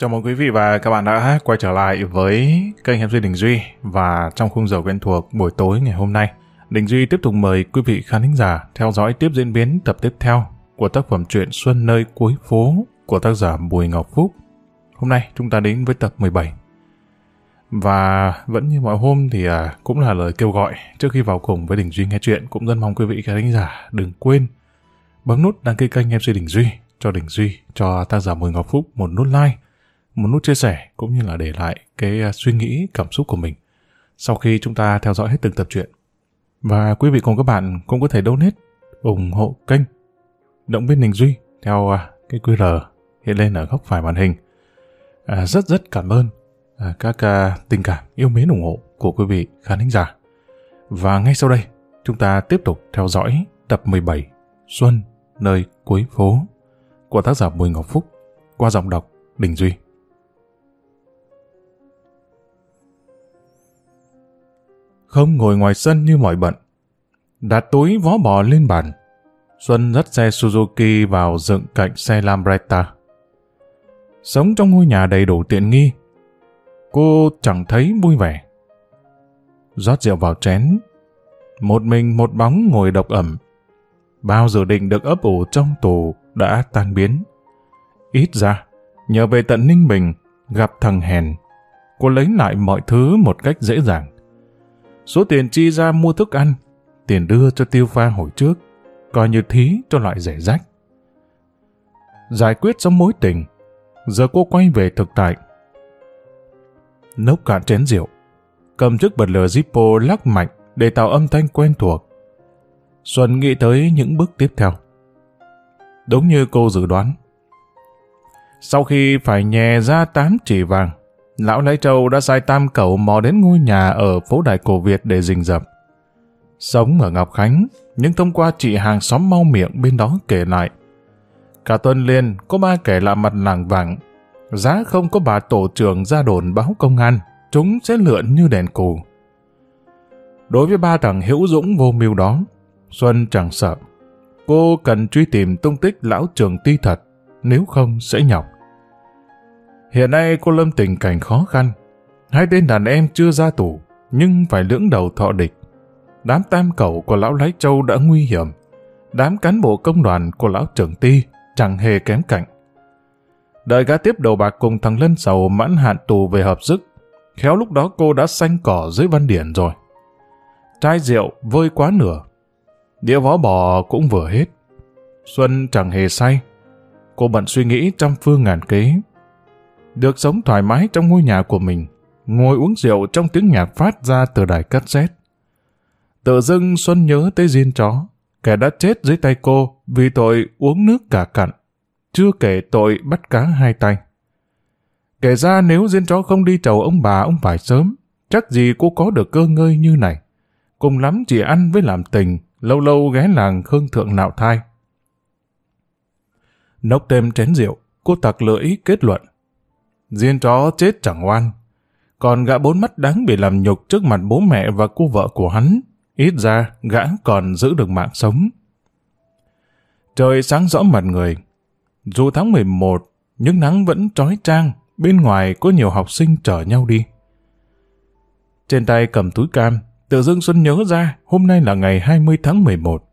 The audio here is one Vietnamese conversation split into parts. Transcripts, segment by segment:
Chào mừng quý vị và các bạn đã quay trở lại với kênh MC Đình Duy và trong khung giờ quen thuộc buổi tối ngày hôm nay, Đình Duy tiếp tục mời quý vị khán thính giả theo dõi tiếp diễn biến tập tiếp theo của tác phẩm truyện Xuân nơi cuối phố của tác giả Bùi Ngọc Phúc. Hôm nay chúng ta đến với tập 17. Và vẫn như mọi hôm thì à, cũng là lời kêu gọi trước khi vào cùng với Đình Duy nghe chuyện cũng rất mong quý vị khán thính giả đừng quên bấm nút đăng ký kênh MC Đình Duy cho Đình Duy cho tác giả mười Ngọc Phúc một nút like một nút chia sẻ cũng như là để lại cái à, suy nghĩ cảm xúc của mình sau khi chúng ta theo dõi hết từng tập truyện. Và quý vị cùng các bạn cũng có thể donate ủng hộ kênh Động viên Đình Duy theo à, cái QR hiện lên ở góc phải màn hình. À, rất rất cảm ơn à, các à, tình cảm yêu mến ủng hộ của quý vị khán thính giả. Và ngay sau đây, chúng ta tiếp tục theo dõi tập 17 Xuân nơi cuối phố của tác giả Bùi Ngọc Phúc qua giọng đọc Đình Duy. không ngồi ngoài sân như mọi bận. Đặt túi vó bò lên bàn. Xuân dắt xe Suzuki vào dựng cạnh xe Lambretta. Sống trong ngôi nhà đầy đủ tiện nghi, cô chẳng thấy vui vẻ. rót rượu vào chén, một mình một bóng ngồi độc ẩm. Bao dự định được ấp ủ trong tù đã tan biến. Ít ra, nhờ về tận Ninh Bình, gặp thằng hèn, cô lấy lại mọi thứ một cách dễ dàng số tiền chi ra mua thức ăn, tiền đưa cho tiêu pha hồi trước, coi như thí cho loại rẻ rách. Giải quyết xong mối tình, giờ cô quay về thực tại. Nốc cạn chén rượu, cầm chiếc bật lửa Zippo lắc mạnh để tạo âm thanh quen thuộc. Xuân nghĩ tới những bước tiếp theo. Đúng như cô dự đoán. Sau khi phải nhè ra tám chỉ vàng, Lão Lấy Châu đã sai tam cẩu mò đến ngôi nhà ở phố Đại Cổ Việt để rình rập. Sống ở Ngọc Khánh, nhưng thông qua chị hàng xóm mau miệng bên đó kể lại. Cả tuần liền có ba kẻ lạ mặt làng vàng. Giá không có bà tổ trưởng ra đồn báo công an, chúng sẽ lượn như đèn cù. Đối với ba thằng hữu dũng vô mưu đó, Xuân chẳng sợ. Cô cần truy tìm tung tích lão trường ti thật, nếu không sẽ nhọc. Hiện nay cô Lâm tình cảnh khó khăn. Hai tên đàn em chưa ra tù, nhưng phải lưỡng đầu thọ địch. Đám tam cầu của lão Lái Châu đã nguy hiểm. Đám cán bộ công đoàn của lão trưởng ti chẳng hề kém cạnh. Đợi gã tiếp đầu bạc cùng thằng Lân Sầu mãn hạn tù về hợp sức, khéo lúc đó cô đã xanh cỏ dưới văn điển rồi. Chai rượu vơi quá nửa, đĩa vó bò cũng vừa hết. Xuân chẳng hề say, cô bận suy nghĩ trăm phương ngàn kế, được sống thoải mái trong ngôi nhà của mình, ngồi uống rượu trong tiếng nhạc phát ra từ đài cassette. Tự dưng Xuân nhớ tới Diên chó, kẻ đã chết dưới tay cô vì tội uống nước cả cặn, chưa kể tội bắt cá hai tay. Kể ra nếu Diên chó không đi chầu ông bà ông phải sớm, chắc gì cô có được cơ ngơi như này. Cùng lắm chỉ ăn với làm tình, lâu lâu ghé làng khương thượng nạo thai. Nốc thêm chén rượu, cô tặc lưỡi kết luận. Diên chó chết chẳng oan. Còn gã bốn mắt đáng bị làm nhục trước mặt bố mẹ và cô vợ của hắn. Ít ra, gã còn giữ được mạng sống. Trời sáng rõ mặt người. Dù tháng 11, nhưng nắng vẫn trói trang, bên ngoài có nhiều học sinh chở nhau đi. Trên tay cầm túi cam, tự dưng Xuân nhớ ra hôm nay là ngày 20 tháng 11.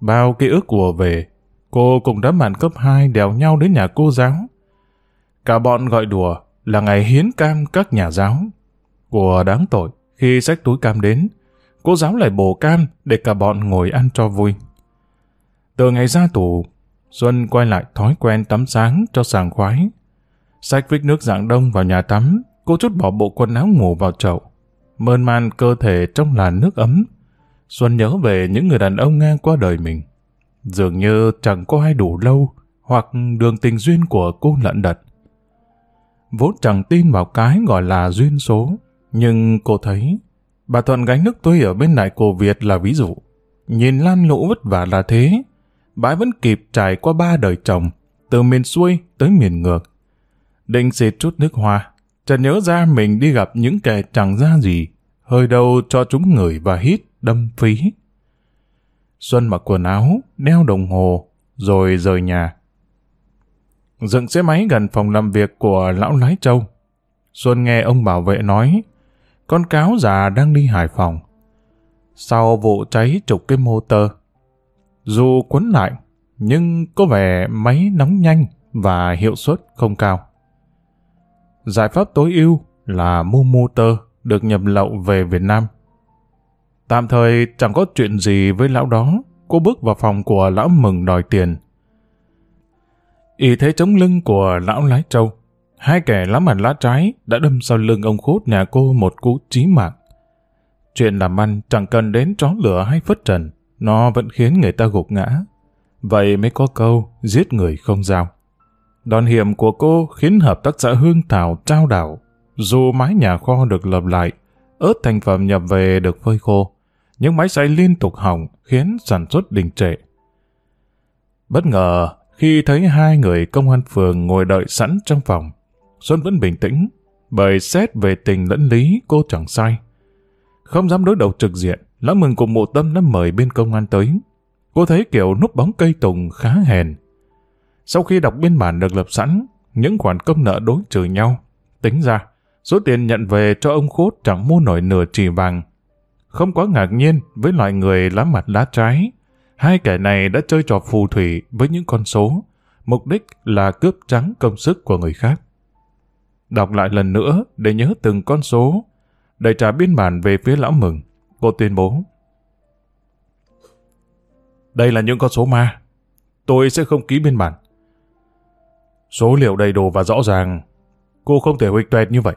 Bao ký ức của về, cô cùng đám bạn cấp 2 đèo nhau đến nhà cô giáo. Cả bọn gọi đùa là ngày hiến cam các nhà giáo. Của đáng tội, khi sách túi cam đến, cô giáo lại bổ cam để cả bọn ngồi ăn cho vui. Từ ngày ra tù, Xuân quay lại thói quen tắm sáng cho sàng khoái. Xách vích nước dạng đông vào nhà tắm, cô chút bỏ bộ quần áo ngủ vào chậu. Mơn man cơ thể trong làn nước ấm. Xuân nhớ về những người đàn ông ngang qua đời mình. Dường như chẳng có ai đủ lâu, hoặc đường tình duyên của cô lận đật vốn chẳng tin vào cái gọi là duyên số. Nhưng cô thấy, bà Thuận gánh nước tôi ở bên này cổ Việt là ví dụ. Nhìn Lan Lũ vất vả là thế, bà vẫn kịp trải qua ba đời chồng, từ miền xuôi tới miền ngược. Định xịt chút nước hoa, chợt nhớ ra mình đi gặp những kẻ chẳng ra gì, hơi đâu cho chúng ngửi và hít đâm phí. Xuân mặc quần áo, đeo đồng hồ, rồi rời nhà. Dựng xe máy gần phòng làm việc của lão lái châu. Xuân nghe ông bảo vệ nói, con cáo già đang đi Hải Phòng. Sau vụ cháy trục cái motor, dù quấn lại, nhưng có vẻ máy nóng nhanh và hiệu suất không cao. Giải pháp tối ưu là mua motor được nhập lậu về Việt Nam. Tạm thời chẳng có chuyện gì với lão đó, cô bước vào phòng của lão mừng đòi tiền. Ý thế chống lưng của lão lái trâu, hai kẻ lá mặt lá trái đã đâm sau lưng ông khốt nhà cô một cú chí mạng. Chuyện làm ăn chẳng cần đến chó lửa hay phất trần, nó vẫn khiến người ta gục ngã. Vậy mới có câu giết người không giao. Đòn hiểm của cô khiến hợp tác xã Hương Thảo trao đảo. Dù mái nhà kho được lập lại, ớt thành phẩm nhập về được phơi khô, nhưng máy xay liên tục hỏng khiến sản xuất đình trệ. Bất ngờ, khi thấy hai người công an phường ngồi đợi sẵn trong phòng, Xuân vẫn bình tĩnh, bởi xét về tình lẫn lý cô chẳng sai. Không dám đối đầu trực diện, Lão Mừng cùng mộ tâm đã mời bên công an tới. Cô thấy kiểu núp bóng cây tùng khá hèn. Sau khi đọc biên bản được lập sẵn, những khoản công nợ đối trừ nhau, tính ra, số tiền nhận về cho ông Khốt chẳng mua nổi nửa chỉ vàng. Không quá ngạc nhiên với loại người lá mặt lá trái, hai kẻ này đã chơi trò phù thủy với những con số, mục đích là cướp trắng công sức của người khác. Đọc lại lần nữa để nhớ từng con số, để trả biên bản về phía lão mừng, cô tuyên bố. Đây là những con số ma. Tôi sẽ không ký biên bản. Số liệu đầy đủ và rõ ràng. Cô không thể huỵch tuệt như vậy.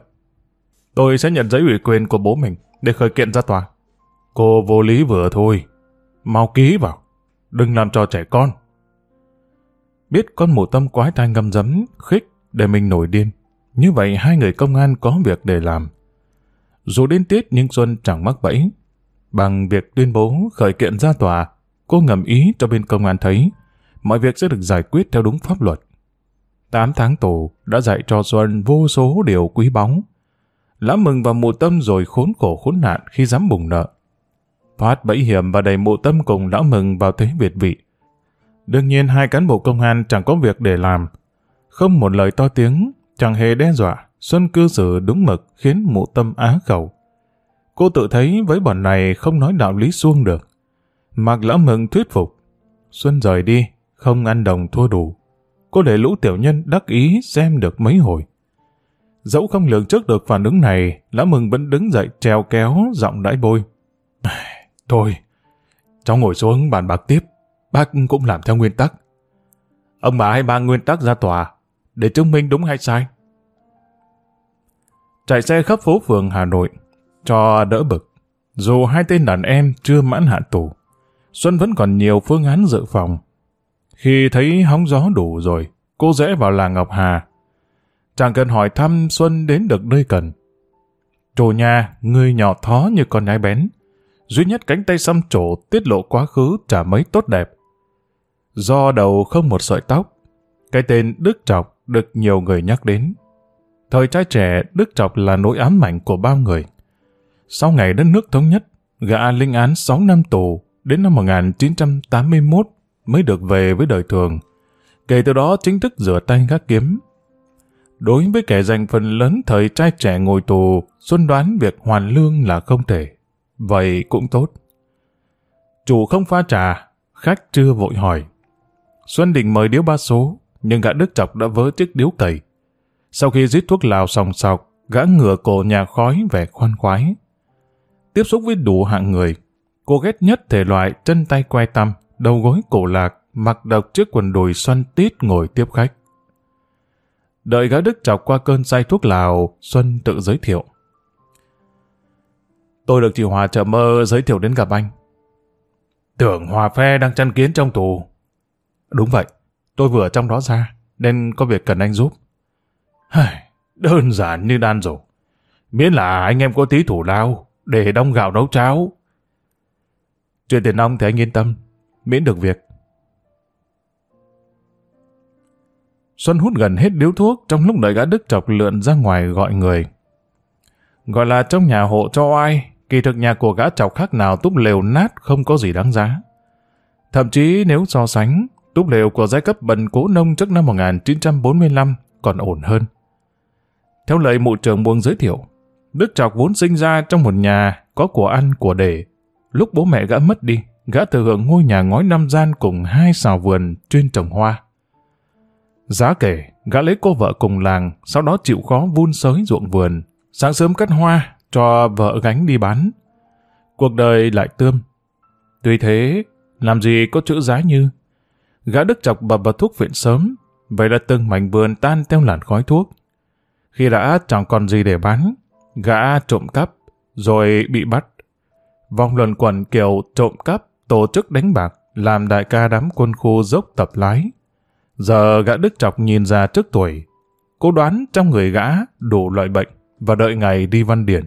Tôi sẽ nhận giấy ủy quyền của bố mình để khởi kiện ra tòa. Cô vô lý vừa thôi. Mau ký vào. Đừng làm cho trẻ con. Biết con mù tâm quái thai ngâm dấm, khích để mình nổi điên. Như vậy hai người công an có việc để làm. Dù đến tiết nhưng Xuân chẳng mắc bẫy. Bằng việc tuyên bố khởi kiện ra tòa, cô ngầm ý cho bên công an thấy mọi việc sẽ được giải quyết theo đúng pháp luật. Tám tháng tù đã dạy cho Xuân vô số điều quý báu. Lã mừng và mụ tâm rồi khốn khổ khốn nạn khi dám bùng nợ. Phát bẫy hiểm và đẩy mụ tâm cùng lão mừng vào thế việt vị. Đương nhiên hai cán bộ công an chẳng có việc để làm. Không một lời to tiếng, chẳng hề đe dọa, Xuân cư xử đúng mực khiến mụ tâm á khẩu. Cô tự thấy với bọn này không nói đạo lý xuông được. Mặc lão mừng thuyết phục. Xuân rời đi, không ăn đồng thua đủ. Cô để lũ tiểu nhân đắc ý xem được mấy hồi. Dẫu không lường trước được phản ứng này, lão mừng vẫn đứng dậy treo kéo giọng đãi bôi. Thôi, cháu ngồi xuống bàn bạc tiếp. Bác cũng làm theo nguyên tắc. Ông bà hay ba nguyên tắc ra tòa để chứng minh đúng hay sai. Chạy xe khắp phố phường Hà Nội cho đỡ bực. Dù hai tên đàn em chưa mãn hạn tù, Xuân vẫn còn nhiều phương án dự phòng. Khi thấy hóng gió đủ rồi, cô rẽ vào làng Ngọc Hà. Chẳng cần hỏi thăm Xuân đến được nơi cần. Chủ nhà, người nhỏ thó như con nhái bén. Duy nhất cánh tay xăm trổ tiết lộ quá khứ chả mấy tốt đẹp. Do đầu không một sợi tóc, cái tên Đức trọng được nhiều người nhắc đến. Thời trai trẻ, Đức Trọc là nỗi ám ảnh của bao người. Sau ngày đất nước thống nhất, gã linh án 6 năm tù đến năm 1981 mới được về với đời thường. Kể từ đó chính thức rửa tay gác kiếm. Đối với kẻ dành phần lớn thời trai trẻ ngồi tù, Xuân đoán việc hoàn lương là không thể. Vậy cũng tốt. Chủ không pha trà, khách chưa vội hỏi. Xuân định mời điếu ba số, nhưng gã Đức Chọc đã vớ chiếc điếu cầy. Sau khi giết thuốc lào sòng sọc, gã ngửa cổ nhà khói vẻ khoan khoái. Tiếp xúc với đủ hạng người, cô ghét nhất thể loại chân tay quay tăm, đầu gối cổ lạc, mặc độc chiếc quần đùi xoăn tít ngồi tiếp khách. Đợi gã Đức chọc qua cơn say thuốc lào, Xuân tự giới thiệu. Tôi được chị Hòa chợ mơ giới thiệu đến gặp anh. Tưởng Hòa Phe đang chăn kiến trong tù. Đúng vậy, tôi vừa trong đó ra, nên có việc cần anh giúp. Đơn giản như đan rổ. Miễn là anh em có tí thủ lao, để đông gạo nấu cháo. Chuyện tiền nong thì anh yên tâm, miễn được việc. Xuân hút gần hết điếu thuốc trong lúc đợi gã Đức chọc lượn ra ngoài gọi người. Gọi là trong nhà hộ cho ai, kỳ thực nhà của gã chọc khác nào túp lều nát không có gì đáng giá. Thậm chí nếu so sánh, túp lều của giai cấp bần cố nông trước năm 1945 còn ổn hơn. Theo lời mụ trưởng buông giới thiệu, Đức Trọc vốn sinh ra trong một nhà có của ăn của để. Lúc bố mẹ gã mất đi, gã thừa hưởng ngôi nhà ngói năm gian cùng hai xào vườn chuyên trồng hoa. Giá kể, gã lấy cô vợ cùng làng, sau đó chịu khó vun sới ruộng vườn, sáng sớm cắt hoa, cho vợ gánh đi bán. Cuộc đời lại tươm. Tuy thế, làm gì có chữ giá như. Gã đức chọc bập vào thuốc viện sớm, vậy là từng mảnh vườn tan theo làn khói thuốc. Khi đã chẳng còn gì để bán, gã trộm cắp, rồi bị bắt. Vòng luận quẩn kiểu trộm cắp, tổ chức đánh bạc, làm đại ca đám quân khu dốc tập lái. Giờ gã Đức Chọc nhìn ra trước tuổi, cố đoán trong người gã đủ loại bệnh và đợi ngày đi văn điển.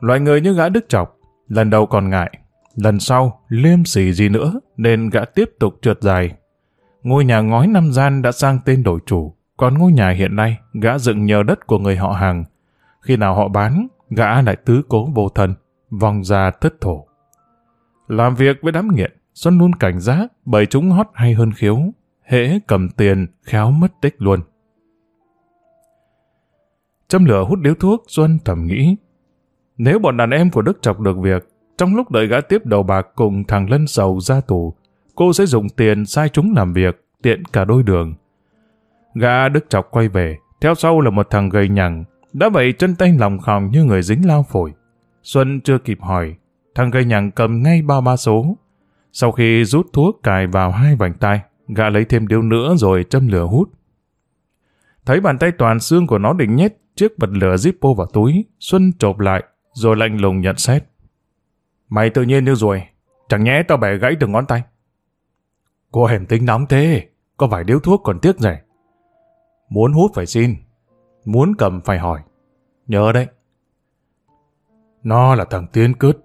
Loại người như gã Đức Chọc, lần đầu còn ngại, lần sau liêm sỉ gì nữa nên gã tiếp tục trượt dài. Ngôi nhà ngói năm gian đã sang tên đổi chủ, còn ngôi nhà hiện nay gã dựng nhờ đất của người họ hàng. Khi nào họ bán, gã lại tứ cố vô thân, vòng ra thất thổ. Làm việc với đám nghiện, Xuân luôn cảnh giác bởi chúng hót hay hơn khiếu, hễ cầm tiền khéo mất tích luôn. Châm lửa hút điếu thuốc, Xuân thầm nghĩ. Nếu bọn đàn em của Đức chọc được việc, trong lúc đợi gã tiếp đầu bạc cùng thằng Lân Sầu ra tù, cô sẽ dùng tiền sai chúng làm việc, tiện cả đôi đường. Gã Đức chọc quay về, theo sau là một thằng gầy nhằng, đã vậy chân tay lòng khòng như người dính lao phổi. Xuân chưa kịp hỏi, thằng gầy nhằng cầm ngay bao ba số. Sau khi rút thuốc cài vào hai vành tay, gã lấy thêm điếu nữa rồi châm lửa hút. Thấy bàn tay toàn xương của nó định nhét chiếc bật lửa Zippo vào túi, Xuân chộp lại, rồi lạnh lùng nhận xét. Mày tự nhiên như rồi, chẳng nhẽ tao bẻ gãy từng ngón tay. Cô hẻm tính nóng thế, có vài điếu thuốc còn tiếc rẻ. Muốn hút phải xin, muốn cầm phải hỏi. Nhớ đấy. Nó là thằng Tiến Cứt,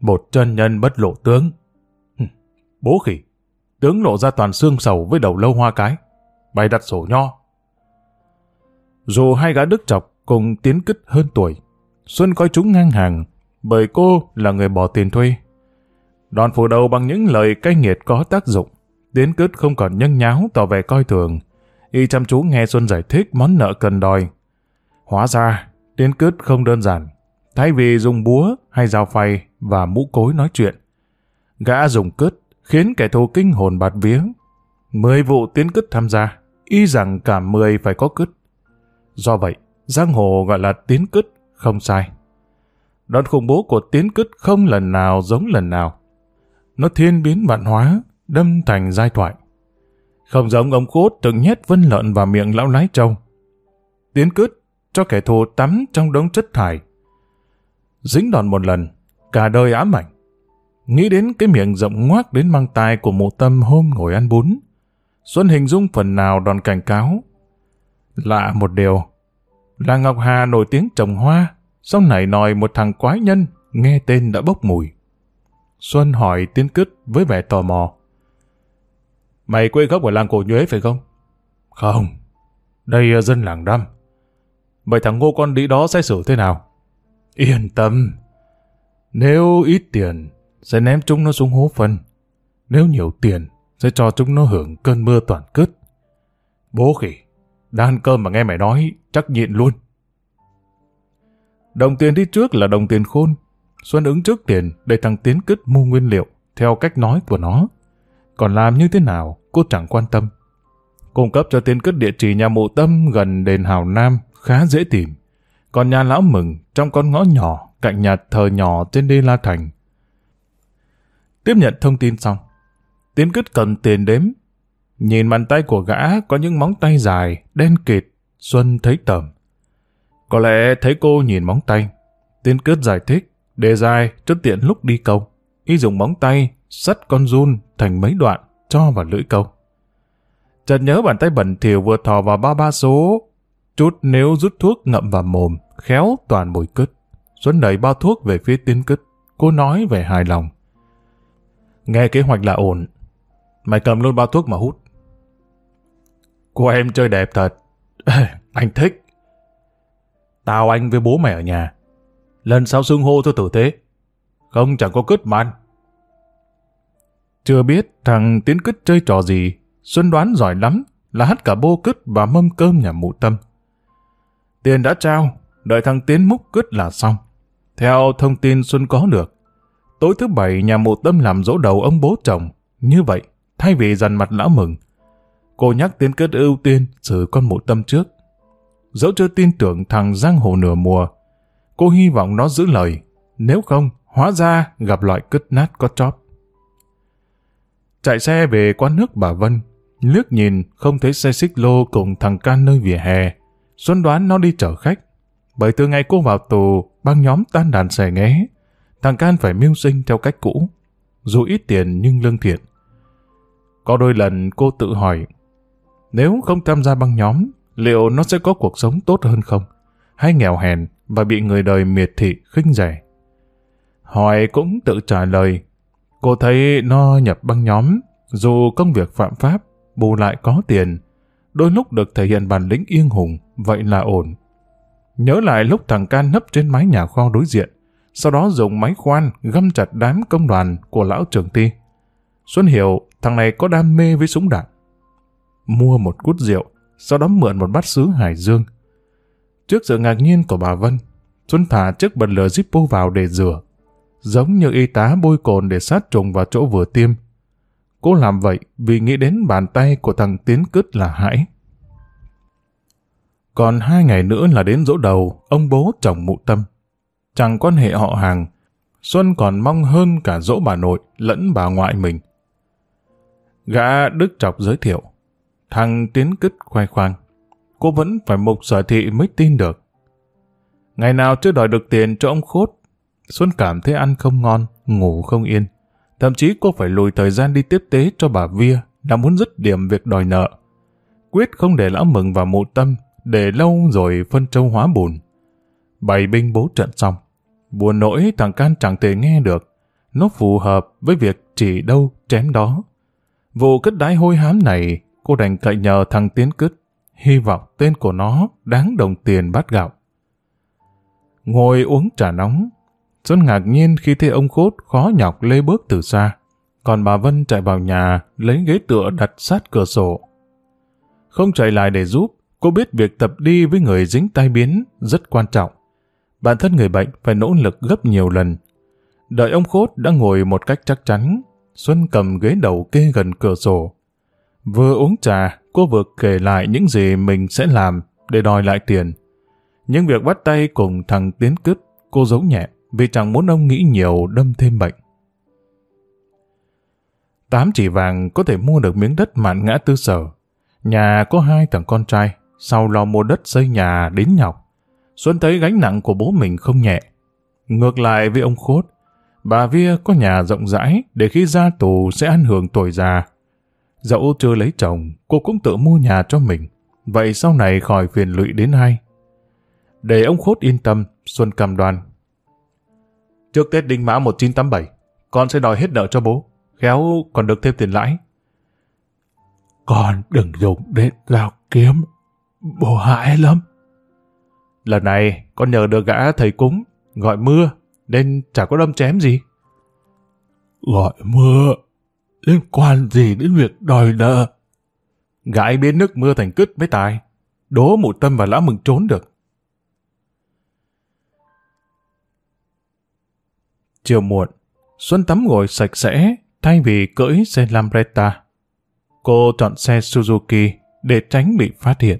một chân nhân bất lộ tướng. Bố khỉ, tướng lộ ra toàn xương sầu với đầu lâu hoa cái. Bày đặt sổ nho. Dù hai gã đức chọc cùng Tiến Cứt hơn tuổi, Xuân coi chúng ngang hàng, bởi cô là người bỏ tiền thuê. Đòn phủ đầu bằng những lời cay nghiệt có tác dụng, Tiến Cứt không còn nhăn nháo tỏ vẻ coi thường, y chăm chú nghe Xuân giải thích món nợ cần đòi. Hóa ra, Tiến Cứt không đơn giản. Thay vì dùng búa hay dao phay và mũ cối nói chuyện, gã dùng cứt khiến kẻ thù kinh hồn bạt vía. Mười vụ Tiến Cứt tham gia, y rằng cả mười phải có cứt. Do vậy, giang hồ gọi là Tiến Cứt không sai. Đòn khủng bố của Tiến Cứt không lần nào giống lần nào. Nó thiên biến vạn hóa, đâm thành giai thoại. Không giống ông cốt từng nhét vân lợn vào miệng lão lái trâu. Tiến cứt cho kẻ thù tắm trong đống chất thải. Dính đòn một lần, cả đời ám ảnh. Nghĩ đến cái miệng rộng ngoác đến mang tai của mụ tâm hôm ngồi ăn bún. Xuân hình dung phần nào đòn cảnh cáo. Lạ một điều, là Ngọc Hà nổi tiếng trồng hoa, sau này nòi một thằng quái nhân, nghe tên đã bốc mùi. Xuân hỏi tiến cứt với vẻ tò mò. Mày quê gốc ở làng cổ nhuế phải không? Không, đây là dân làng đâm Vậy thằng ngô con đĩ đó sẽ xử thế nào? Yên tâm. Nếu ít tiền, sẽ ném chúng nó xuống hố phân. Nếu nhiều tiền, sẽ cho chúng nó hưởng cơn mưa toàn cứt. Bố khỉ, đang cơm mà nghe mày nói, chắc nhịn luôn. Đồng tiền đi trước là đồng tiền khôn. Xuân ứng trước tiền để thằng Tiến cứt mua nguyên liệu, theo cách nói của nó. Còn làm như thế nào, cô chẳng quan tâm. Cung cấp cho Tiến Cứt địa chỉ nhà mộ tâm gần đền Hào Nam, khá dễ tìm. Còn nhà lão mừng trong con ngõ nhỏ, cạnh nhà thờ nhỏ trên đê La Thành. Tiếp nhận thông tin xong, Tiến Cứt cầm tiền đếm. Nhìn bàn tay của gã có những móng tay dài, đen kịt, Xuân thấy tởm. Có lẽ thấy cô nhìn móng tay. Tiến cướp giải thích, đề dài, trước tiện lúc đi câu. Y dùng móng tay sắt con run thành mấy đoạn, cho vào lưỡi câu. Chợt nhớ bàn tay bẩn thỉu vừa thò vào ba ba số, chút nếu rút thuốc ngậm vào mồm, khéo toàn mùi cứt. Xuân đẩy bao thuốc về phía tiến cứt, cô nói về hài lòng. Nghe kế hoạch là ổn, mày cầm luôn bao thuốc mà hút. Cô em chơi đẹp thật. anh thích. Tao anh với bố mẹ ở nhà. Lần sau xưng hô cho tử thế. Không chẳng có cứt mà Chưa biết thằng Tiến cứt chơi trò gì, Xuân đoán giỏi lắm là hắt cả bô cứt và mâm cơm nhà mụ tâm. Tiền đã trao, đợi thằng Tiến múc cứt là xong. Theo thông tin Xuân có được, tối thứ bảy nhà mụ tâm làm dỗ đầu ông bố chồng. Như vậy, thay vì dằn mặt lão mừng, cô nhắc Tiến cứt ưu tiên xử con mụ tâm trước. Dẫu chưa tin tưởng thằng giang hồ nửa mùa, cô hy vọng nó giữ lời. Nếu không, hóa ra gặp loại cứt nát có chóp. Chạy xe về quán nước bà Vân, liếc nhìn không thấy xe xích lô cùng thằng Can nơi vỉa hè. Xuân đoán nó đi chở khách. Bởi từ ngày cô vào tù, băng nhóm tan đàn xẻ nghé. Thằng Can phải mưu sinh theo cách cũ. Dù ít tiền nhưng lương thiện. Có đôi lần cô tự hỏi, nếu không tham gia băng nhóm, liệu nó sẽ có cuộc sống tốt hơn không? Hay nghèo hèn và bị người đời miệt thị khinh rẻ? Hỏi cũng tự trả lời, cô thấy nó nhập băng nhóm, dù công việc phạm pháp, bù lại có tiền, đôi lúc được thể hiện bản lĩnh yên hùng, vậy là ổn. Nhớ lại lúc thằng Can nấp trên mái nhà kho đối diện, sau đó dùng máy khoan găm chặt đám công đoàn của lão trưởng ti. Xuân hiểu thằng này có đam mê với súng đạn. Mua một cút rượu, sau đó mượn một bát sứ Hải Dương. Trước sự ngạc nhiên của bà Vân, Xuân thả chiếc bật lửa Zippo vào để rửa. Giống như y tá bôi cồn để sát trùng vào chỗ vừa tiêm. Cô làm vậy vì nghĩ đến bàn tay của thằng Tiến Cứt là hãi. Còn hai ngày nữa là đến dỗ đầu ông bố chồng mụ tâm. Chẳng quan hệ họ hàng, Xuân còn mong hơn cả dỗ bà nội lẫn bà ngoại mình. Gã Đức Trọc giới thiệu, thằng Tiến Cứt khoe khoang. Cô vẫn phải mục sở thị mới tin được. Ngày nào chưa đòi được tiền cho ông Khốt, Xuân cảm thấy ăn không ngon, ngủ không yên. Thậm chí cô phải lùi thời gian đi tiếp tế cho bà Via là muốn dứt điểm việc đòi nợ. Quyết không để lão mừng vào mụ tâm, để lâu rồi phân châu hóa bùn. Bày binh bố trận xong. Buồn nỗi thằng Can chẳng thể nghe được. Nó phù hợp với việc chỉ đâu chém đó. Vụ cất đái hôi hám này, cô đành cậy nhờ thằng Tiến Cứt. Hy vọng tên của nó đáng đồng tiền bát gạo. Ngồi uống trà nóng, Xuân ngạc nhiên khi thấy ông Khốt khó nhọc lê bước từ xa. Còn bà Vân chạy vào nhà, lấy ghế tựa đặt sát cửa sổ. Không chạy lại để giúp, cô biết việc tập đi với người dính tai biến rất quan trọng. Bản thân người bệnh phải nỗ lực gấp nhiều lần. Đợi ông Khốt đã ngồi một cách chắc chắn, Xuân cầm ghế đầu kê gần cửa sổ. Vừa uống trà, cô vừa kể lại những gì mình sẽ làm để đòi lại tiền. những việc bắt tay cùng thằng Tiến cướp, cô giấu nhẹ vì chẳng muốn ông nghĩ nhiều đâm thêm bệnh. Tám chỉ vàng có thể mua được miếng đất mạn ngã tư sở. Nhà có hai thằng con trai, sau lo mua đất xây nhà đến nhọc. Xuân thấy gánh nặng của bố mình không nhẹ. Ngược lại với ông Khốt, bà Via có nhà rộng rãi để khi ra tù sẽ ăn hưởng tuổi già. Dẫu chưa lấy chồng, cô cũng tự mua nhà cho mình. Vậy sau này khỏi phiền lụy đến ai? Để ông Khốt yên tâm, Xuân cam đoan Trước Tết Đinh Mã 1987, con sẽ đòi hết nợ cho bố. Khéo còn được thêm tiền lãi. Con đừng dùng đến dao kiếm. Bố hại lắm. Lần này, con nhờ được gã thầy cúng, gọi mưa, nên chả có đâm chém gì. Gọi mưa? Liên quan gì đến việc đòi nợ? gãi biến nước mưa thành cứt mới tài. Đố mụ tâm và lão mừng trốn được. Chiều muộn, Xuân tắm ngồi sạch sẽ thay vì cưỡi xe Lambretta. Cô chọn xe Suzuki để tránh bị phát hiện.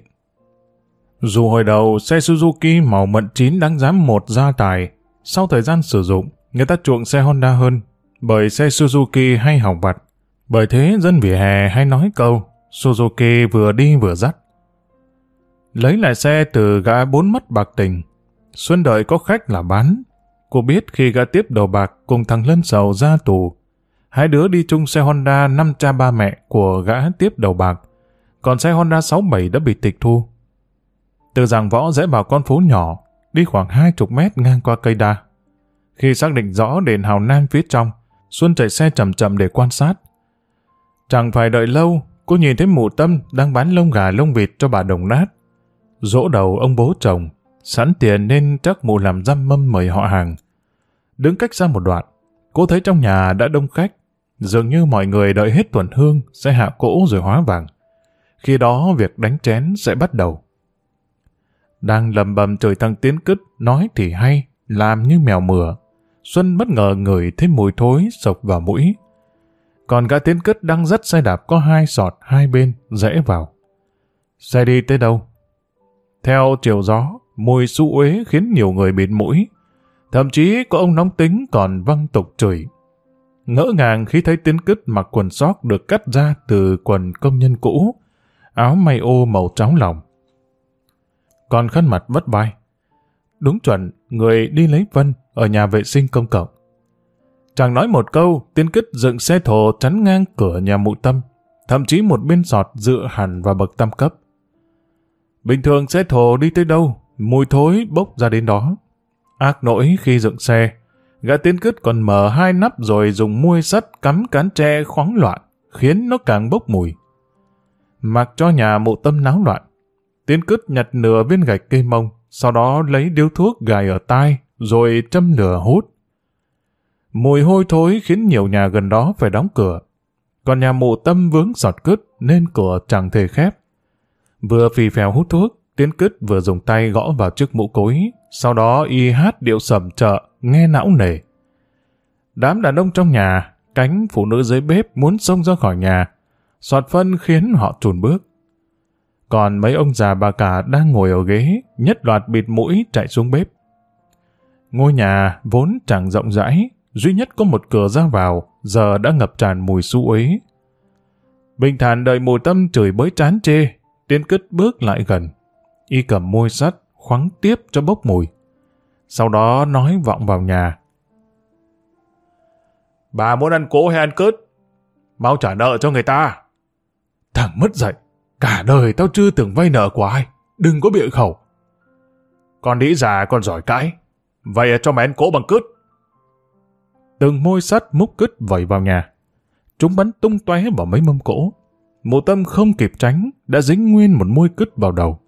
Dù hồi đầu xe Suzuki màu mận chín đáng giá một gia tài, sau thời gian sử dụng, người ta chuộng xe Honda hơn, bởi xe Suzuki hay hỏng vặt. Bởi thế dân vỉa hè hay nói câu Suzuki vừa đi vừa dắt. Lấy lại xe từ gã bốn mắt bạc tình, Xuân đợi có khách là bán, Cô biết khi gã tiếp đầu bạc cùng thằng Lân Sầu ra tù, hai đứa đi chung xe Honda năm cha ba mẹ của gã tiếp đầu bạc, còn xe Honda 67 đã bị tịch thu. Từ giảng võ rẽ vào con phố nhỏ, đi khoảng hai chục mét ngang qua cây đa. Khi xác định rõ đền hào nam phía trong, Xuân chạy xe chậm chậm để quan sát. Chẳng phải đợi lâu, cô nhìn thấy mụ tâm đang bán lông gà lông vịt cho bà đồng nát. Dỗ đầu ông bố chồng, sẵn tiền nên chắc mụ làm răm mâm mời họ hàng. Đứng cách xa một đoạn, cô thấy trong nhà đã đông khách, dường như mọi người đợi hết tuần hương sẽ hạ cỗ rồi hóa vàng. Khi đó việc đánh chén sẽ bắt đầu. Đang lầm bầm trời thằng tiến cứt, nói thì hay, làm như mèo mửa. Xuân bất ngờ ngửi thấy mùi thối sộc vào mũi. Còn gã tiến cất đang dắt xe đạp có hai sọt hai bên, rẽ vào. Xe đi tới đâu? Theo chiều gió, mùi su uế khiến nhiều người bịt mũi. Thậm chí có ông nóng tính còn văng tục chửi. Ngỡ ngàng khi thấy tiến cứt mặc quần sóc được cắt ra từ quần công nhân cũ, áo may ô màu trắng lòng. Còn khăn mặt vất vai. Đúng chuẩn, người đi lấy phân ở nhà vệ sinh công cộng chàng nói một câu, tiến kích dựng xe thồ chắn ngang cửa nhà mụ tâm, thậm chí một bên sọt dựa hẳn vào bậc tam cấp. Bình thường xe thồ đi tới đâu, mùi thối bốc ra đến đó. Ác nỗi khi dựng xe, gã tiến kích còn mở hai nắp rồi dùng muôi sắt cắm cán tre khoáng loạn, khiến nó càng bốc mùi. Mặc cho nhà mụ tâm náo loạn, tiến kích nhặt nửa viên gạch cây mông, sau đó lấy điếu thuốc gài ở tai, rồi châm lửa hút. Mùi hôi thối khiến nhiều nhà gần đó phải đóng cửa. Còn nhà mụ tâm vướng giọt cứt nên cửa chẳng thể khép. Vừa phì phèo hút thuốc, tiến cứt vừa dùng tay gõ vào chiếc mũ cối, sau đó y hát điệu sầm chợ, nghe não nề. Đám đàn ông trong nhà, cánh phụ nữ dưới bếp muốn xông ra khỏi nhà, sọt phân khiến họ trùn bước. Còn mấy ông già bà cả đang ngồi ở ghế, nhất loạt bịt mũi chạy xuống bếp. Ngôi nhà vốn chẳng rộng rãi, duy nhất có một cửa ra vào, giờ đã ngập tràn mùi su uế. Bình thản đợi mùi tâm chửi bới chán chê, tiến cứt bước lại gần. Y cầm môi sắt, khoáng tiếp cho bốc mùi. Sau đó nói vọng vào nhà. Bà muốn ăn cố hay ăn cứt? Mau trả nợ cho người ta. Thằng mất dạy, cả đời tao chưa từng vay nợ của ai, đừng có bịa khẩu. Con đĩ già con giỏi cãi, vậy cho mày ăn cố bằng cứt. Từng môi sắt múc cứt vẩy vào nhà. Chúng bắn tung tóe vào mấy mâm cỗ. Mụ tâm không kịp tránh, đã dính nguyên một môi cứt vào đầu.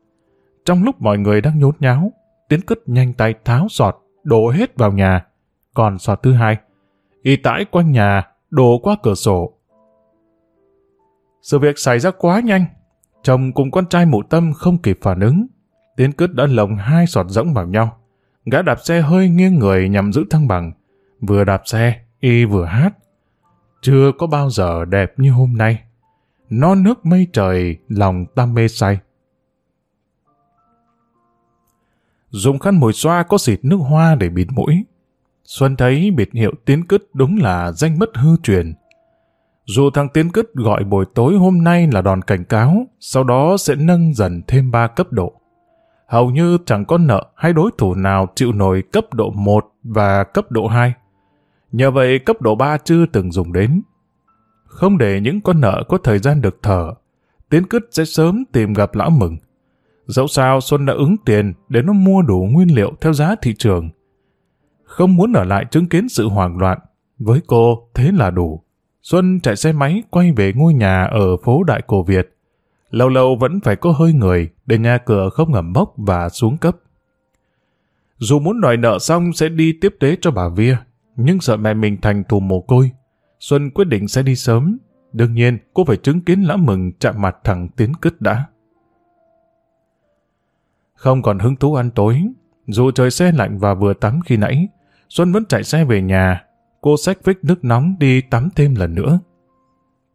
Trong lúc mọi người đang nhốt nháo, tiến cứt nhanh tay tháo sọt, đổ hết vào nhà. Còn sọt thứ hai, y tải quanh nhà, đổ qua cửa sổ. Sự việc xảy ra quá nhanh. Chồng cùng con trai mụ tâm không kịp phản ứng. Tiến cứt đã lồng hai sọt rỗng vào nhau. Gã đạp xe hơi nghiêng người nhằm giữ thăng bằng. Vừa đạp xe, y vừa hát. Chưa có bao giờ đẹp như hôm nay. Non nước mây trời, lòng ta mê say. Dùng khăn mùi xoa có xịt nước hoa để bịt mũi. Xuân thấy biệt hiệu tiến cứt đúng là danh mất hư truyền. Dù thằng tiến cứt gọi buổi tối hôm nay là đòn cảnh cáo, sau đó sẽ nâng dần thêm 3 cấp độ. Hầu như chẳng có nợ hay đối thủ nào chịu nổi cấp độ 1 và cấp độ 2. Nhờ vậy cấp độ 3 chưa từng dùng đến. Không để những con nợ có thời gian được thở, tiến cứt sẽ sớm tìm gặp lão mừng. Dẫu sao Xuân đã ứng tiền để nó mua đủ nguyên liệu theo giá thị trường. Không muốn ở lại chứng kiến sự hoảng loạn, với cô thế là đủ. Xuân chạy xe máy quay về ngôi nhà ở phố Đại Cổ Việt. Lâu lâu vẫn phải có hơi người để nhà cửa không ngầm bốc và xuống cấp. Dù muốn đòi nợ xong sẽ đi tiếp tế cho bà Via, nhưng sợ mẹ mình thành thù mồ côi. Xuân quyết định sẽ đi sớm. Đương nhiên, cô phải chứng kiến lão mừng chạm mặt thằng Tiến Cứt đã. Không còn hứng thú ăn tối, dù trời xe lạnh và vừa tắm khi nãy, Xuân vẫn chạy xe về nhà. Cô xách vích nước nóng đi tắm thêm lần nữa.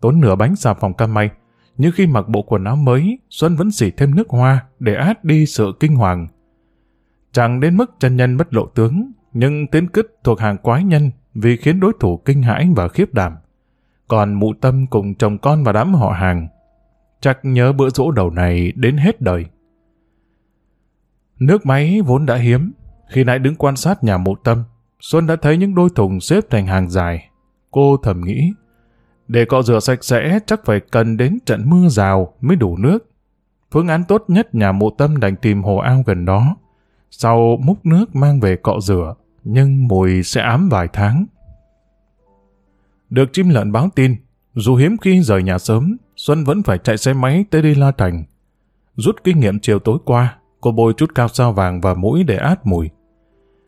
Tốn nửa bánh xà phòng cam may, nhưng khi mặc bộ quần áo mới, Xuân vẫn xỉ thêm nước hoa để át đi sự kinh hoàng. Chẳng đến mức chân nhân bất lộ tướng, nhưng tiến kích thuộc hàng quái nhân vì khiến đối thủ kinh hãi và khiếp đảm. Còn mụ tâm cùng chồng con và đám họ hàng, chắc nhớ bữa rỗ đầu này đến hết đời. Nước máy vốn đã hiếm, khi nãy đứng quan sát nhà mụ tâm, Xuân đã thấy những đôi thùng xếp thành hàng dài. Cô thầm nghĩ, để cọ rửa sạch sẽ chắc phải cần đến trận mưa rào mới đủ nước. Phương án tốt nhất nhà mụ tâm đành tìm hồ ao gần đó. Sau múc nước mang về cọ rửa, nhưng mùi sẽ ám vài tháng. Được chim lợn báo tin, dù hiếm khi rời nhà sớm, Xuân vẫn phải chạy xe máy tới đi La Thành. Rút kinh nghiệm chiều tối qua, cô bôi chút cao sao vàng vào mũi để át mùi.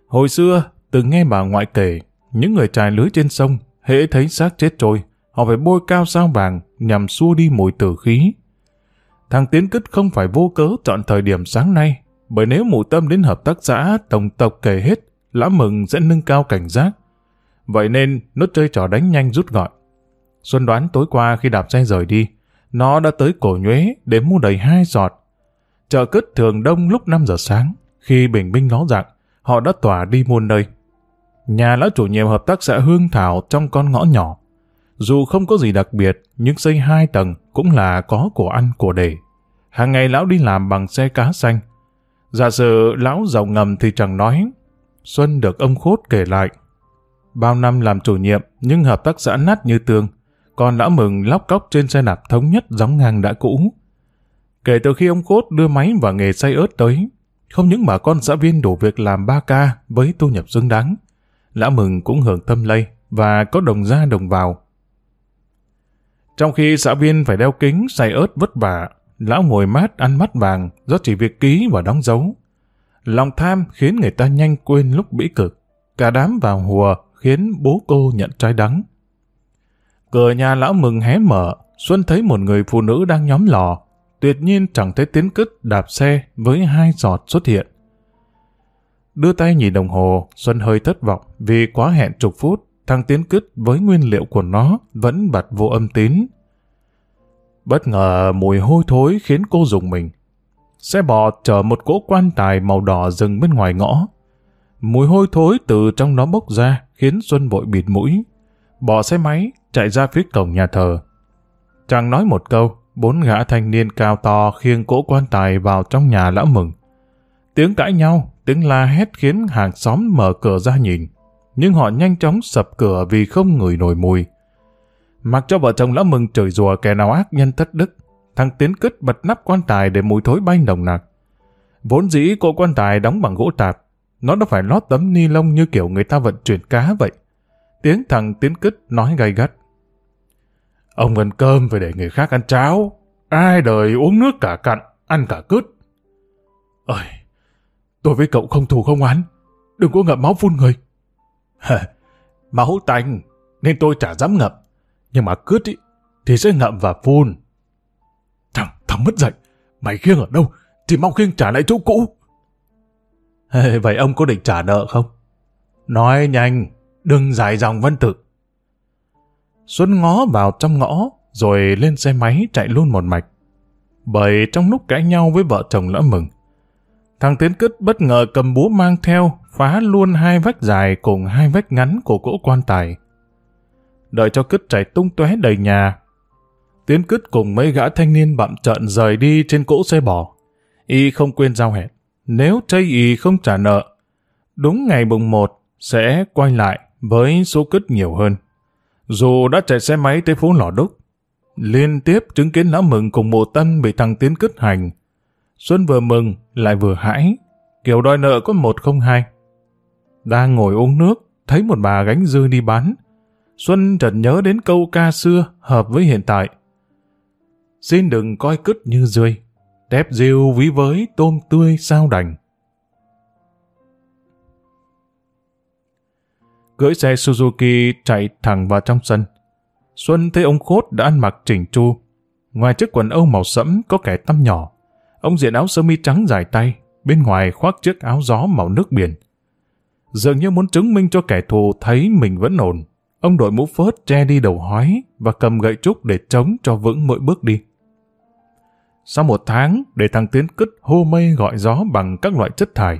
Hồi xưa, từng nghe bà ngoại kể, những người trài lưới trên sông, hễ thấy xác chết trôi, họ phải bôi cao sao vàng nhằm xua đi mùi tử khí. Thằng Tiến Cứt không phải vô cớ chọn thời điểm sáng nay, bởi nếu mụ tâm đến hợp tác xã tổng tộc kể hết, lã mừng sẽ nâng cao cảnh giác. Vậy nên nó chơi trò đánh nhanh rút gọn. Xuân đoán tối qua khi đạp xe rời đi, nó đã tới cổ nhuế để mua đầy hai giọt. Chợ cất thường đông lúc 5 giờ sáng, khi bình minh ló dạng, họ đã tỏa đi muôn nơi. Nhà lão chủ nhiệm hợp tác xã Hương Thảo trong con ngõ nhỏ. Dù không có gì đặc biệt, nhưng xây hai tầng cũng là có của ăn của để. Hàng ngày lão đi làm bằng xe cá xanh. Giả sử lão giàu ngầm thì chẳng nói. Xuân được ông Khốt kể lại. Bao năm làm chủ nhiệm, nhưng hợp tác xã nát như tường. Còn lão mừng lóc cóc trên xe đạp thống nhất gióng ngang đã cũ. Kể từ khi ông Khốt đưa máy và nghề xay ớt tới, không những bà con xã viên đủ việc làm 3 ca với thu nhập xứng đáng, Lão Mừng cũng hưởng tâm lây và có đồng ra đồng vào. Trong khi xã viên phải đeo kính, xay ớt vất vả, lão ngồi mát ăn mắt vàng do chỉ việc ký và đóng dấu. Lòng tham khiến người ta nhanh quên lúc bĩ cực. Cả đám vào hùa khiến bố cô nhận trái đắng. Cửa nhà lão mừng hé mở, Xuân thấy một người phụ nữ đang nhóm lò. Tuyệt nhiên chẳng thấy tiến cứt đạp xe với hai giọt xuất hiện. Đưa tay nhìn đồng hồ, Xuân hơi thất vọng vì quá hẹn chục phút, thằng Tiến Cứt với nguyên liệu của nó vẫn bật vô âm tín. Bất ngờ mùi hôi thối khiến cô dùng mình. Xe bò chở một cỗ quan tài màu đỏ dừng bên ngoài ngõ. Mùi hôi thối từ trong nó bốc ra khiến Xuân vội bịt mũi. Bỏ xe máy, chạy ra phía cổng nhà thờ. Chàng nói một câu, bốn gã thanh niên cao to khiêng cỗ quan tài vào trong nhà lão mừng. Tiếng cãi nhau, tiếng la hét khiến hàng xóm mở cửa ra nhìn. Nhưng họ nhanh chóng sập cửa vì không ngửi nổi mùi. Mặc cho vợ chồng lão mừng chửi rùa kẻ nào ác nhân thất đức, thằng Tiến cứt bật nắp quan tài để mùi thối bay nồng nặc. Vốn dĩ cô quan tài đóng bằng gỗ tạp, nó đã phải lót tấm ni lông như kiểu người ta vận chuyển cá vậy. Tiếng thằng Tiến cứt nói gay gắt. Ông ăn cơm phải để người khác ăn cháo. Ai đời uống nước cả cặn, ăn cả cứt. Ơi, Tôi với cậu không thù không oán. Đừng có ngậm máu phun người. máu tanh, nên tôi chả dám ngậm. Nhưng mà cứt ý, thì sẽ ngậm và phun. Thằng mất dạy. Mày khiêng ở đâu, thì mong khiêng trả lại chỗ cũ. Vậy ông có định trả nợ không? Nói nhanh, đừng dài dòng văn tự. Xuân ngó vào trong ngõ, rồi lên xe máy chạy luôn một mạch. Bởi trong lúc cãi nhau với vợ chồng lỡ mừng, Thằng Tiến Cứt bất ngờ cầm búa mang theo, phá luôn hai vách dài cùng hai vách ngắn của cỗ quan tài. Đợi cho Cứt chảy tung tóe đầy nhà. Tiến Cứt cùng mấy gã thanh niên bặm trận rời đi trên cỗ xe bò. Y không quên giao hẹn. Nếu chây y không trả nợ, đúng ngày mùng 1 sẽ quay lại với số cứt nhiều hơn. Dù đã chạy xe máy tới phố Lò Đúc, liên tiếp chứng kiến lão mừng cùng mộ tân bị thằng Tiến Cứt hành, Xuân vừa mừng, lại vừa hãi, kiểu đòi nợ có một không hai. Đang ngồi uống nước, thấy một bà gánh dư đi bán. Xuân chợt nhớ đến câu ca xưa hợp với hiện tại. Xin đừng coi cứt như rươi, tép rêu ví với tôm tươi sao đành. Cưỡi xe Suzuki chạy thẳng vào trong sân. Xuân thấy ông Khốt đã ăn mặc chỉnh chu. Ngoài chiếc quần âu màu sẫm có kẻ tăm nhỏ, Ông diện áo sơ mi trắng dài tay, bên ngoài khoác chiếc áo gió màu nước biển. Dường như muốn chứng minh cho kẻ thù thấy mình vẫn ổn. Ông đội mũ phớt che đi đầu hói và cầm gậy trúc để chống cho vững mỗi bước đi. Sau một tháng, để thằng Tiến cứt hô mây gọi gió bằng các loại chất thải,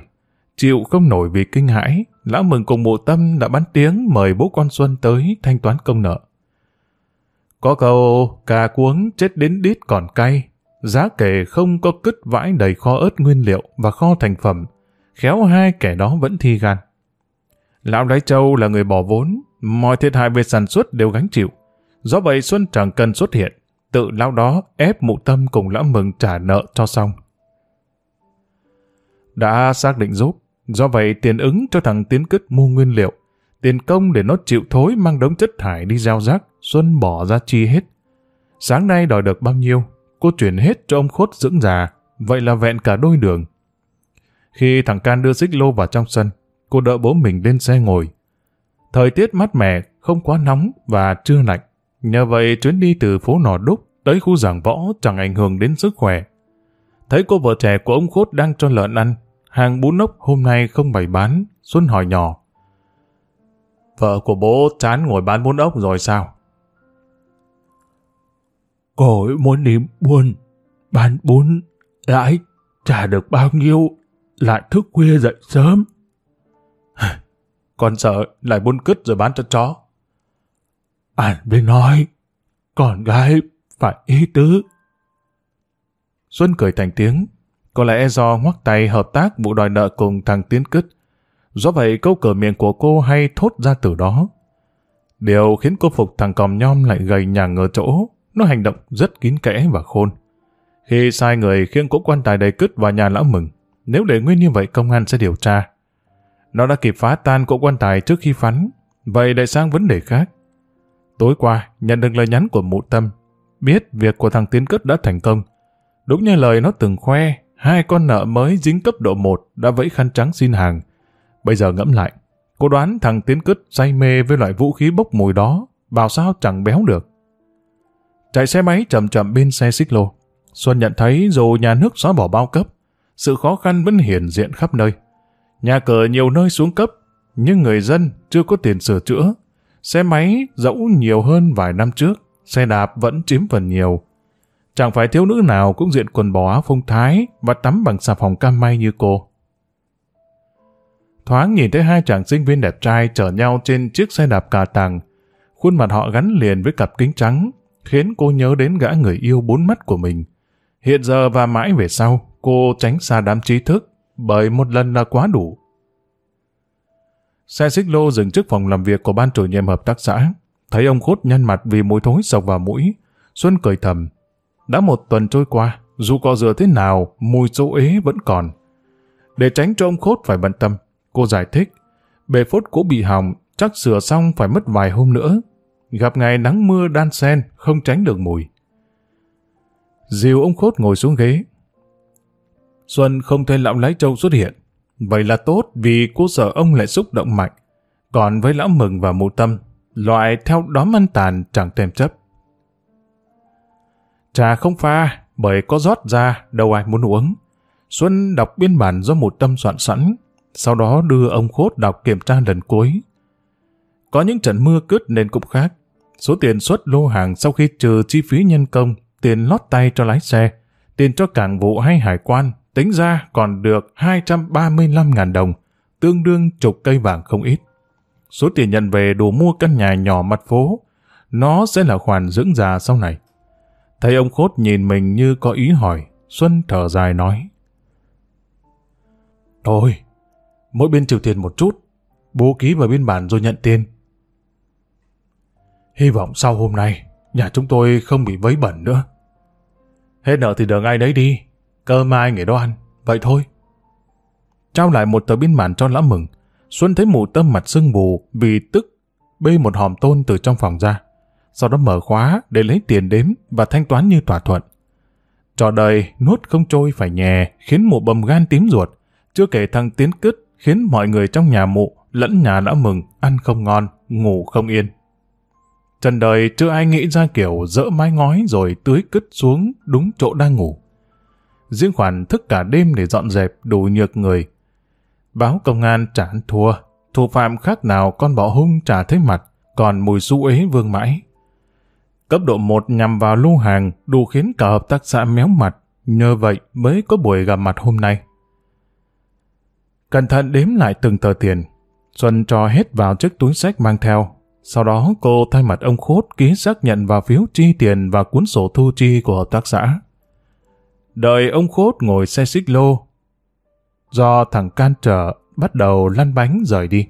chịu không nổi vì kinh hãi, lão mừng cùng mụ tâm đã bắn tiếng mời bố con Xuân tới thanh toán công nợ. Có câu, cà cuống chết đến đít còn cay, Giá kể không có cứt vãi đầy kho ớt nguyên liệu và kho thành phẩm, khéo hai kẻ đó vẫn thi gan. Lão Đái Châu là người bỏ vốn, mọi thiệt hại về sản xuất đều gánh chịu. Do vậy Xuân chẳng cần xuất hiện, tự lão đó ép mụ tâm cùng lão mừng trả nợ cho xong. Đã xác định giúp, do vậy tiền ứng cho thằng Tiến Cứt mua nguyên liệu, tiền công để nó chịu thối mang đống chất thải đi gieo rác, Xuân bỏ ra chi hết. Sáng nay đòi được bao nhiêu, cô chuyển hết cho ông Khốt dưỡng già, vậy là vẹn cả đôi đường. Khi thằng Can đưa xích lô vào trong sân, cô đỡ bố mình lên xe ngồi. Thời tiết mát mẻ, không quá nóng và chưa lạnh. Nhờ vậy chuyến đi từ phố Nò Đúc tới khu giảng võ chẳng ảnh hưởng đến sức khỏe. Thấy cô vợ trẻ của ông Khốt đang cho lợn ăn, hàng bún ốc hôm nay không bày bán, Xuân hỏi nhỏ. Vợ của bố chán ngồi bán bún ốc rồi sao? Cô ấy muốn đi buôn, bán bún, lãi trả được bao nhiêu, lại thức khuya dậy sớm. Con sợ lại buôn cứt rồi bán cho chó. Anh mới nói, con gái phải ý tứ. Xuân cười thành tiếng, có lẽ do ngoắc tay hợp tác vụ đòi nợ cùng thằng Tiến Cứt. Do vậy câu cửa miệng của cô hay thốt ra từ đó. Điều khiến cô phục thằng còm nhom lại gầy nhàng ở chỗ, nó hành động rất kín kẽ và khôn. Khi sai người khiêng cỗ quan tài đầy cứt vào nhà lão mừng, nếu để nguyên như vậy công an sẽ điều tra. Nó đã kịp phá tan cỗ quan tài trước khi phắn, vậy lại sang vấn đề khác. Tối qua, nhận được lời nhắn của mụ tâm, biết việc của thằng Tiến Cất đã thành công. Đúng như lời nó từng khoe, hai con nợ mới dính cấp độ 1 đã vẫy khăn trắng xin hàng. Bây giờ ngẫm lại, cô đoán thằng Tiến Cất say mê với loại vũ khí bốc mùi đó, bảo sao chẳng béo được. Chạy xe máy chậm chậm bên xe xích lô. Xuân nhận thấy dù nhà nước xóa bỏ bao cấp, sự khó khăn vẫn hiển diện khắp nơi. Nhà cửa nhiều nơi xuống cấp, nhưng người dân chưa có tiền sửa chữa. Xe máy dẫu nhiều hơn vài năm trước, xe đạp vẫn chiếm phần nhiều. Chẳng phải thiếu nữ nào cũng diện quần bò áo phong thái và tắm bằng xà phòng cam may như cô. Thoáng nhìn thấy hai chàng sinh viên đẹp trai chở nhau trên chiếc xe đạp cà tàng. Khuôn mặt họ gắn liền với cặp kính trắng, khiến cô nhớ đến gã người yêu bốn mắt của mình. Hiện giờ và mãi về sau, cô tránh xa đám trí thức, bởi một lần là quá đủ. Xe xích lô dừng trước phòng làm việc của ban chủ nhiệm hợp tác xã. Thấy ông khốt nhăn mặt vì mùi thối sọc vào mũi. Xuân cười thầm. Đã một tuần trôi qua, dù có rửa thế nào, mùi dấu ế vẫn còn. Để tránh cho ông khốt phải bận tâm, cô giải thích. Bề phốt cũ bị hỏng, chắc sửa xong phải mất vài hôm nữa. Gặp ngày nắng mưa đan sen, không tránh được mùi. Dìu ông khốt ngồi xuống ghế. Xuân không thấy lão lái trâu xuất hiện. Vậy là tốt vì cô sợ ông lại xúc động mạnh. Còn với lão mừng và mụ tâm, loại theo đóm ăn tàn chẳng thèm chấp. Trà không pha, bởi có rót ra, đâu ai muốn uống. Xuân đọc biên bản do một tâm soạn sẵn, sau đó đưa ông Khốt đọc kiểm tra lần cuối. Có những trận mưa cướp nên cũng khác. Số tiền xuất lô hàng sau khi trừ chi phí nhân công, tiền lót tay cho lái xe, tiền cho cảng vụ hay hải quan, tính ra còn được 235.000 đồng, tương đương chục cây vàng không ít. Số tiền nhận về đủ mua căn nhà nhỏ mặt phố, nó sẽ là khoản dưỡng già sau này. Thấy ông Khốt nhìn mình như có ý hỏi, Xuân thở dài nói. Thôi, mỗi bên chịu tiền một chút, bố ký vào biên bản rồi nhận tiền. Hy vọng sau hôm nay, nhà chúng tôi không bị vấy bẩn nữa. Hết nợ thì đường ai đấy đi, cơ mai nghỉ đó ăn, vậy thôi. Trao lại một tờ biên bản cho lã mừng, Xuân thấy mụ tâm mặt sưng mù vì tức bê một hòm tôn từ trong phòng ra. Sau đó mở khóa để lấy tiền đếm và thanh toán như thỏa thuận. Trò đời nuốt không trôi phải nhè khiến mụ bầm gan tím ruột. Chưa kể thằng tiến cứt khiến mọi người trong nhà mụ lẫn nhà lão mừng ăn không ngon, ngủ không yên. Trần đời chưa ai nghĩ ra kiểu dỡ mái ngói rồi tưới cứt xuống đúng chỗ đang ngủ. Riêng khoản thức cả đêm để dọn dẹp đủ nhược người. Báo công an trả ăn thua, thủ phạm khác nào con bỏ hung trả thấy mặt, còn mùi su ế vương mãi. Cấp độ 1 nhằm vào lưu hàng đủ khiến cả hợp tác xã méo mặt, nhờ vậy mới có buổi gặp mặt hôm nay. Cẩn thận đếm lại từng tờ tiền, Xuân cho hết vào chiếc túi sách mang theo. Sau đó cô thay mặt ông Khốt ký xác nhận vào phiếu chi tiền và cuốn sổ thu chi của hợp tác xã. Đợi ông Khốt ngồi xe xích lô. Do thằng can trở bắt đầu lăn bánh rời đi.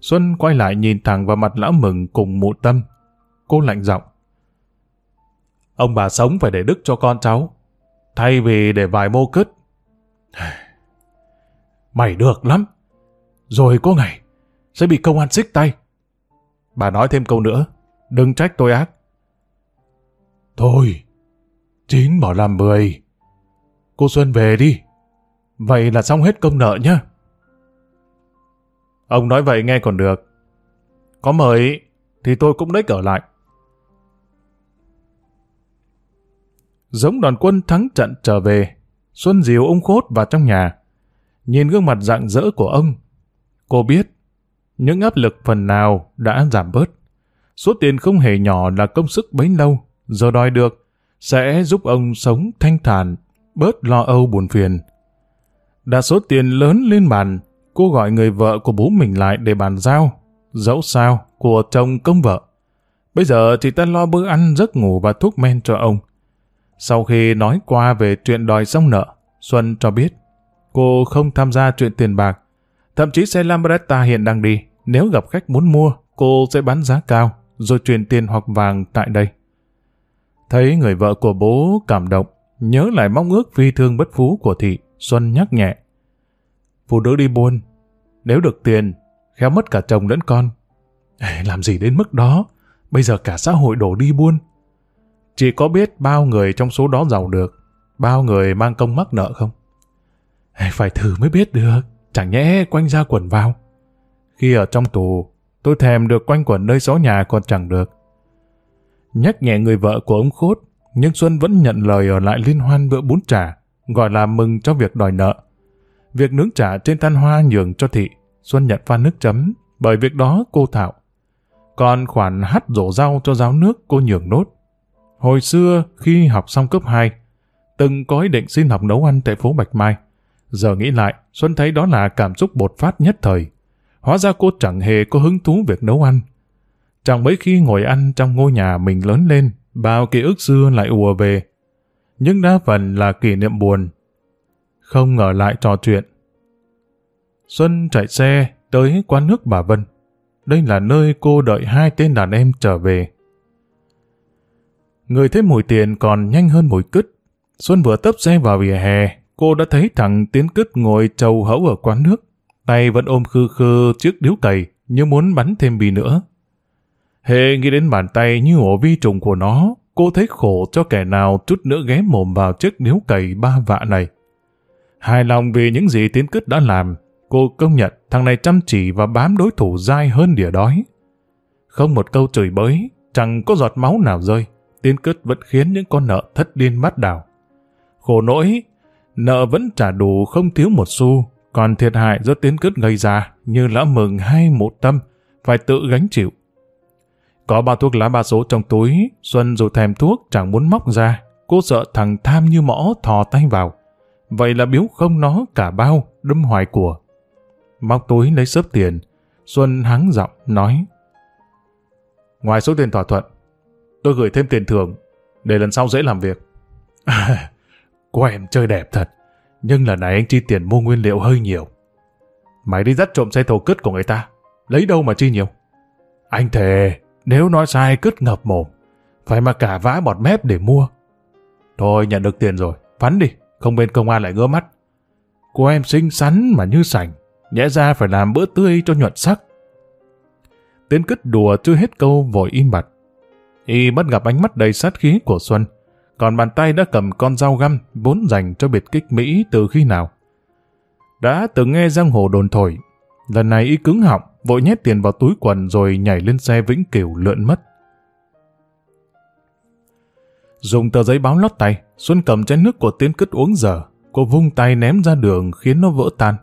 Xuân quay lại nhìn thẳng vào mặt lão mừng cùng mụ tâm. Cô lạnh giọng. Ông bà sống phải để đức cho con cháu. Thay vì để vài mô cứt. Mày được lắm. Rồi có ngày sẽ bị công an xích tay. Bà nói thêm câu nữa. Đừng trách tôi ác. Thôi, chín bỏ làm mười. Cô Xuân về đi. Vậy là xong hết công nợ nhá. Ông nói vậy nghe còn được. Có mời thì tôi cũng đếch ở lại. Giống đoàn quân thắng trận trở về, Xuân dìu ông Khốt vào trong nhà. Nhìn gương mặt rạng rỡ của ông, cô biết những áp lực phần nào đã giảm bớt. Số tiền không hề nhỏ là công sức bấy lâu, giờ đòi được, sẽ giúp ông sống thanh thản, bớt lo âu buồn phiền. Đã số tiền lớn lên bàn, cô gọi người vợ của bố mình lại để bàn giao, dẫu sao, của chồng công vợ. Bây giờ thì ta lo bữa ăn, giấc ngủ và thuốc men cho ông. Sau khi nói qua về chuyện đòi xong nợ, Xuân cho biết cô không tham gia chuyện tiền bạc. Thậm chí xe Lambretta hiện đang đi. Nếu gặp khách muốn mua, cô sẽ bán giá cao, rồi truyền tiền hoặc vàng tại đây. Thấy người vợ của bố cảm động, nhớ lại mong ước phi thương bất phú của thị, Xuân nhắc nhẹ. Phụ nữ đi buôn, nếu được tiền, khéo mất cả chồng lẫn con. Ê, làm gì đến mức đó, bây giờ cả xã hội đổ đi buôn. Chỉ có biết bao người trong số đó giàu được, bao người mang công mắc nợ không? Ê, phải thử mới biết được, chẳng nhẽ quanh ra quần vào. Khi ở trong tù, tôi thèm được quanh quẩn nơi xó nhà còn chẳng được. Nhắc nhẹ người vợ của ông Khốt, nhưng Xuân vẫn nhận lời ở lại liên hoan bữa bún chả, gọi là mừng cho việc đòi nợ. Việc nướng chả trên than hoa nhường cho thị, Xuân nhận pha nước chấm, bởi việc đó cô Thảo. Còn khoản hắt rổ rau cho giáo nước cô nhường nốt. Hồi xưa khi học xong cấp 2, từng có ý định xin học nấu ăn tại phố Bạch Mai. Giờ nghĩ lại, Xuân thấy đó là cảm xúc bột phát nhất thời. Hóa ra cô chẳng hề có hứng thú việc nấu ăn. Chẳng mấy khi ngồi ăn trong ngôi nhà mình lớn lên, bao ký ức xưa lại ùa về. Nhưng đa phần là kỷ niệm buồn. Không ngờ lại trò chuyện. Xuân chạy xe tới quán nước bà Vân. Đây là nơi cô đợi hai tên đàn em trở về. Người thấy mùi tiền còn nhanh hơn mùi cứt. Xuân vừa tấp xe vào vỉa hè, cô đã thấy thằng Tiến Cứt ngồi trầu hẫu ở quán nước. Tay vẫn ôm khư khư chiếc điếu cày như muốn bắn thêm bì nữa. Hệ nghĩ đến bàn tay như ổ vi trùng của nó, cô thấy khổ cho kẻ nào chút nữa ghé mồm vào chiếc điếu cày ba vạ này. Hài lòng vì những gì Tiến Cứt đã làm, cô công nhận thằng này chăm chỉ và bám đối thủ dai hơn đỉa đói. Không một câu chửi bới, chẳng có giọt máu nào rơi. Tiến cứt vẫn khiến những con nợ thất điên bắt đảo. Khổ nỗi, nợ vẫn trả đủ không thiếu một xu, còn thiệt hại do tiến cứt gây ra như lã mừng hay một tâm, phải tự gánh chịu. Có bao thuốc lá ba số trong túi, Xuân dù thèm thuốc chẳng muốn móc ra, cô sợ thằng tham như mõ thò tay vào. Vậy là biếu không nó cả bao, đâm hoài của. Móc túi lấy sớp tiền, Xuân hắng giọng nói. Ngoài số tiền thỏa thuận, tôi gửi thêm tiền thưởng để lần sau dễ làm việc. À, cô em chơi đẹp thật, nhưng lần này anh chi tiền mua nguyên liệu hơi nhiều. Mày đi dắt trộm xe thổ cứt của người ta, lấy đâu mà chi nhiều? Anh thề, nếu nói sai cứt ngập mồm, phải mà cả vã bọt mép để mua. Thôi nhận được tiền rồi, phắn đi, không bên công an lại ngỡ mắt. Cô em xinh xắn mà như sành, nhẽ ra phải làm bữa tươi cho nhuận sắc. Tiến cứt đùa chưa hết câu vội im bặt. Y bất gặp ánh mắt đầy sát khí của Xuân, còn bàn tay đã cầm con dao găm vốn dành cho biệt kích Mỹ từ khi nào. Đã từng nghe giang hồ đồn thổi, lần này y cứng họng, vội nhét tiền vào túi quần rồi nhảy lên xe vĩnh cửu lượn mất. Dùng tờ giấy báo lót tay, Xuân cầm chén nước của Tiến Cứt uống dở, cô vung tay ném ra đường khiến nó vỡ tan.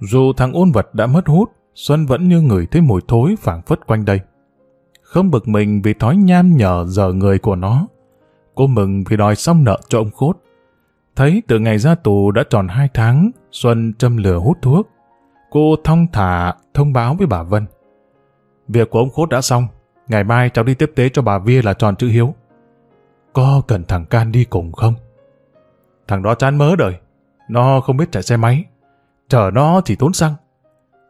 Dù thằng ôn vật đã mất hút, Xuân vẫn như người thấy mùi thối phảng phất quanh đây không bực mình vì thói nham nhở giờ người của nó. Cô mừng vì đòi xong nợ cho ông Khốt. Thấy từ ngày ra tù đã tròn hai tháng, Xuân châm lửa hút thuốc. Cô thong thả thông báo với bà Vân. Việc của ông Khốt đã xong, ngày mai cháu đi tiếp tế cho bà Via là tròn chữ hiếu. Có cần thằng Can đi cùng không? Thằng đó chán mớ đời, nó không biết chạy xe máy, chở nó chỉ tốn xăng.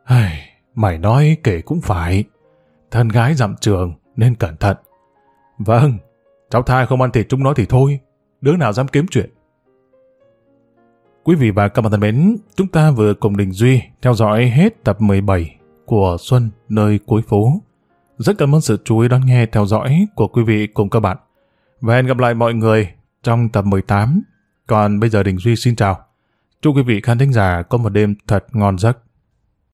Ai, mày nói kể cũng phải thân gái dặm trường nên cẩn thận. Vâng, cháu thai không ăn thịt chúng nó thì thôi, đứa nào dám kiếm chuyện. Quý vị và các bạn thân mến, chúng ta vừa cùng Đình Duy theo dõi hết tập 17 của Xuân nơi cuối phố. Rất cảm ơn sự chú ý đón nghe theo dõi của quý vị cùng các bạn. Và hẹn gặp lại mọi người trong tập 18. Còn bây giờ Đình Duy xin chào. Chúc quý vị khán thính giả có một đêm thật ngon giấc.